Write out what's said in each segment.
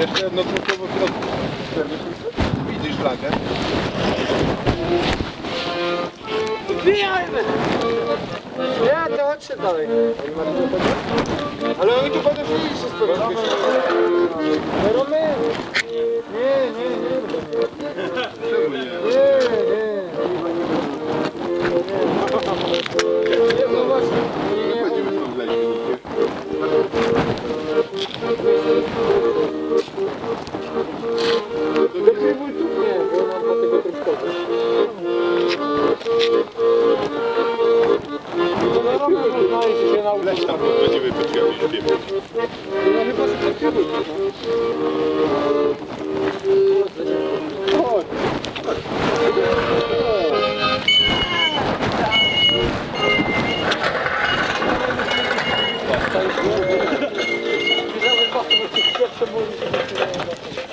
Jeszcze jedno krótko w środku. 40 Widzisz flagę? Wbijajmy! Ja to chodźcie dalej. Ale oni tu będą szli się Romy! Nie, nie, nie. Czemu nie? Nie, nie. Nie, Déjà, on va voir que vous êtes.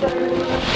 Gracias.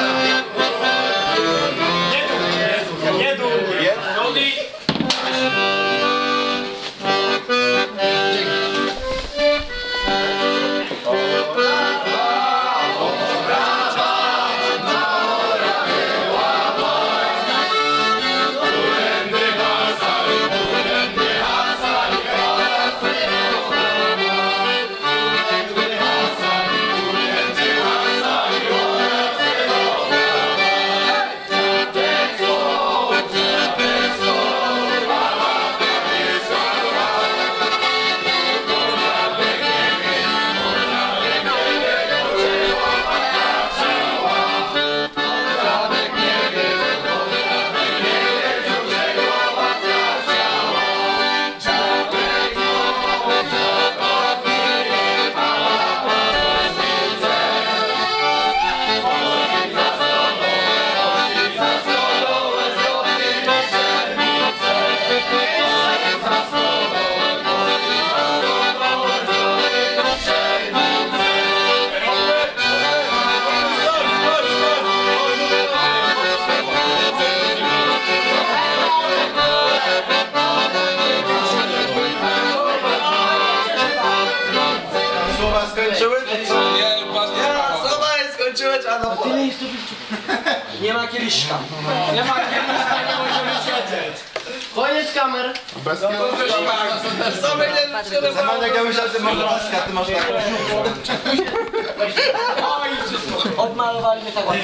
Nie ma kieliszka. Nie ma kieliszka, nie możemy siedzieć. Koniec kamer. Co będzie Zamanek, ja myślałem, że masz maskę, a ty masz taką. Odmalowali mnie tak ładnie.